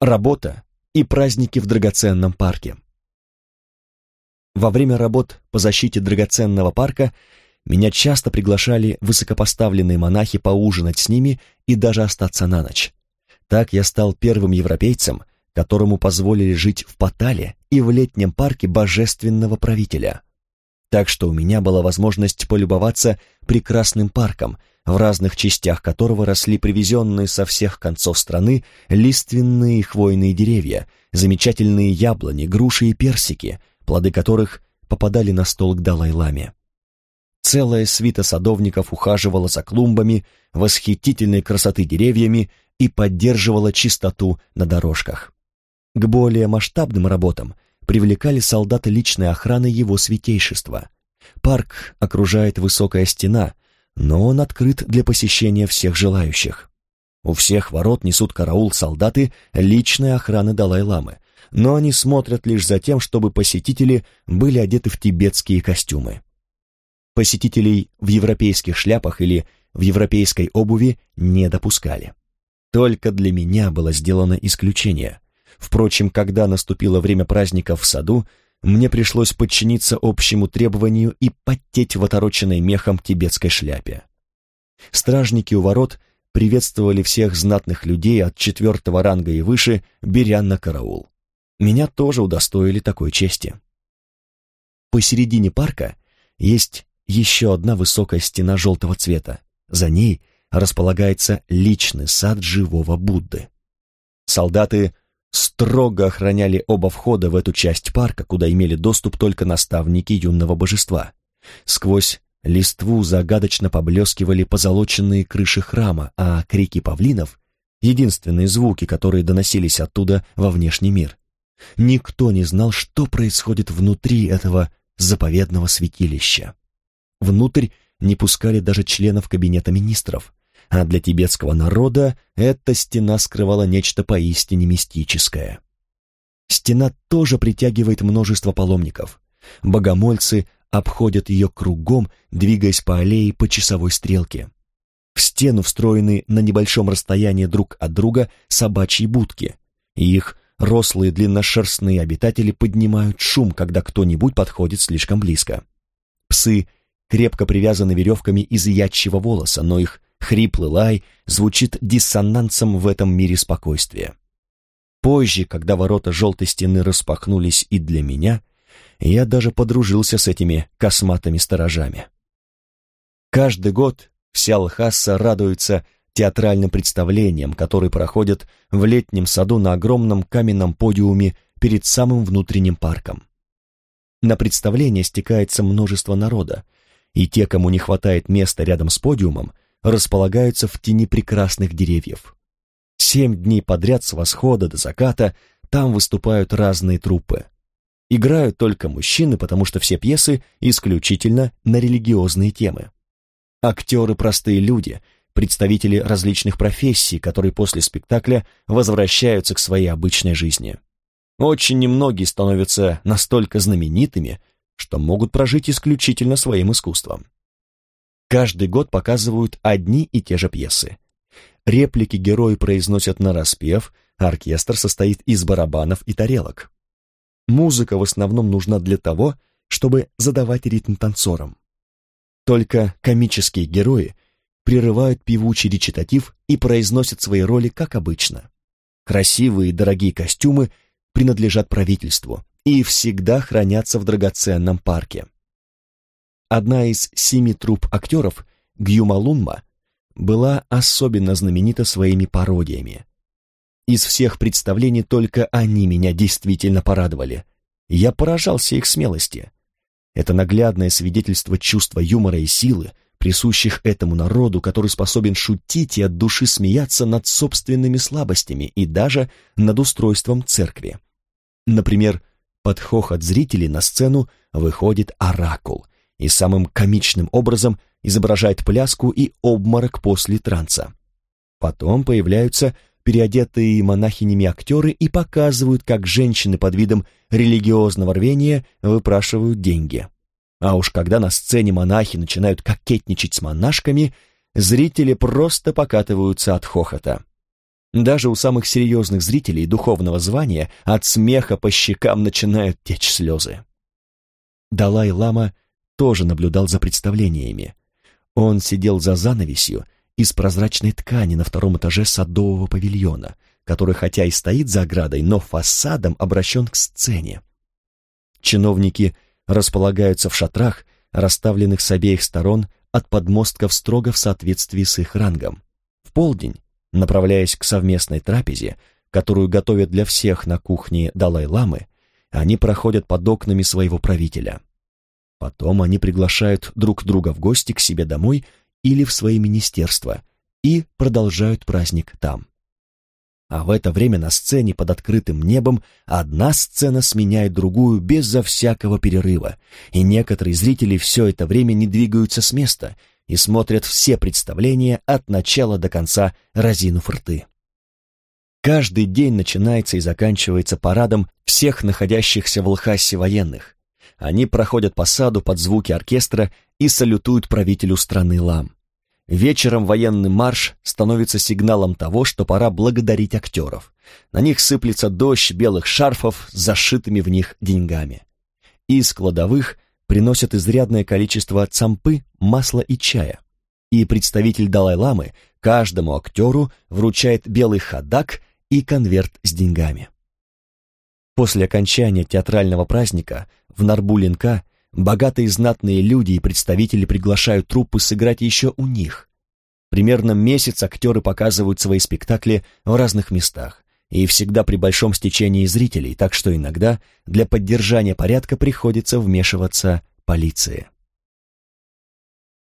Работа и праздники в драгоценном парке. Во время работ по защите драгоценного парка меня часто приглашали высокопоставленные монахи поужинать с ними и даже остаться на ночь. Так я стал первым европейцем, которому позволили жить в Патале и в летнем парке божественного правителя. Так что у меня была возможность полюбоваться прекрасным парком, в разных частях которого росли привезенные со всех концов страны лиственные хвойные деревья, замечательные яблони, груши и персики, плоды которых попадали на стол к Далай-ламе. Целая свита садовников ухаживала за клумбами, восхитительной красоты деревьями и поддерживала чистоту на дорожках. К более масштабным работам привлекали солдаты личной охраны его святейшества. Парк окружает высокая стена, но он открыт для посещения всех желающих. У всех ворот несут караул солдаты личной охраны Далай-ламы, но они смотрят лишь за тем, чтобы посетители были одеты в тибетские костюмы. Посетителей в европейских шляпах или в европейской обуви не допускали. Только для меня было сделано исключение. Впрочем, когда наступило время праздников в саду, мне пришлось подчиниться общему требованию и подтеть в отороченной мехом тибетской шляпе. Стражники у ворот приветствовали всех знатных людей от четвертого ранга и выше, беря на караул. Меня тоже удостоили такой чести. Посередине парка есть еще одна высокая стена желтого цвета. За ней располагается личный сад живого Будды. Солдаты строго охраняли оба входа в эту часть парка, куда имели доступ только наставники юного божества. Сквозь листву загадочно поблескивали позолоченные крыши храма, а крики павлинов — единственные звуки, которые доносились оттуда во внешний мир. Никто не знал, что происходит внутри этого заповедного святилища. Внутрь не пускали даже членов кабинета министров, а для тибетского народа эта стена скрывала нечто поистине мистическое. Стена тоже притягивает множество паломников. Богомольцы обходят ее кругом, двигаясь по аллее по часовой стрелке. В стену встроены на небольшом расстоянии друг от друга собачьи будки, и их рослые длинношерстные обитатели поднимают шум, когда кто-нибудь подходит слишком близко. Псы крепко привязаны веревками из ячьего волоса, но их Хриплый лай звучит диссонансом в этом мире спокойствия. Позже, когда ворота желтой стены распахнулись и для меня, я даже подружился с этими косматыми сторожами. Каждый год вся Лхаса радуется театральным представлениям, которые проходят в летнем саду на огромном каменном подиуме перед самым внутренним парком. На представление стекается множество народа, и те, кому не хватает места рядом с подиумом, располагаются в тени прекрасных деревьев. Семь дней подряд с восхода до заката там выступают разные труппы. Играют только мужчины, потому что все пьесы исключительно на религиозные темы. Актеры простые люди, представители различных профессий, которые после спектакля возвращаются к своей обычной жизни. Очень немногие становятся настолько знаменитыми, что могут прожить исключительно своим искусством. Каждый год показывают одни и те же пьесы. Реплики герои произносят на распев, оркестр состоит из барабанов и тарелок. Музыка в основном нужна для того, чтобы задавать ритм танцорам. Только комические герои прерывают певучий речитатив и произносят свои роли как обычно. Красивые и дорогие костюмы принадлежат правительству и всегда хранятся в драгоценном парке. Одна из семи труп актеров, Гюма Лунма, была особенно знаменита своими пародиями. Из всех представлений только они меня действительно порадовали. Я поражался их смелости. Это наглядное свидетельство чувства юмора и силы, присущих этому народу, который способен шутить и от души смеяться над собственными слабостями и даже над устройством церкви. Например, под хохот зрителей на сцену выходит оракул, и самым комичным образом изображает пляску и обморок после транса. Потом появляются переодетые монахинями актеры и показывают, как женщины под видом религиозного рвения выпрашивают деньги. А уж когда на сцене монахи начинают кокетничать с монашками, зрители просто покатываются от хохота. Даже у самых серьезных зрителей духовного звания от смеха по щекам начинают течь слезы. Далай-лама тоже наблюдал за представлениями. Он сидел за занавесью из прозрачной ткани на втором этаже садового павильона, который хотя и стоит за оградой, но фасадом обращен к сцене. Чиновники располагаются в шатрах, расставленных с обеих сторон от подмостков строго в соответствии с их рангом. В полдень, направляясь к совместной трапезе, которую готовят для всех на кухне Далай-ламы, они проходят под окнами своего правителя. Потом они приглашают друг друга в гости к себе домой или в свои министерства и продолжают праздник там. А в это время на сцене под открытым небом одна сцена сменяет другую безо всякого перерыва, и некоторые зрители все это время не двигаются с места и смотрят все представления от начала до конца, разинув рты. Каждый день начинается и заканчивается парадом всех находящихся в Лхасе военных. Они проходят по саду под звуки оркестра и салютуют правителю страны Лам. Вечером военный марш становится сигналом того, что пора благодарить актеров. На них сыплется дождь белых шарфов с зашитыми в них деньгами. Из кладовых приносят изрядное количество цампы, масла и чая. И представитель Далай-ламы каждому актеру вручает белый ходак и конверт с деньгами. После окончания театрального праздника в Нарбулинка богатые знатные люди и представители приглашают труппы сыграть еще у них. Примерно месяц актеры показывают свои спектакли в разных местах, и всегда при большом стечении зрителей, так что иногда для поддержания порядка приходится вмешиваться полиция.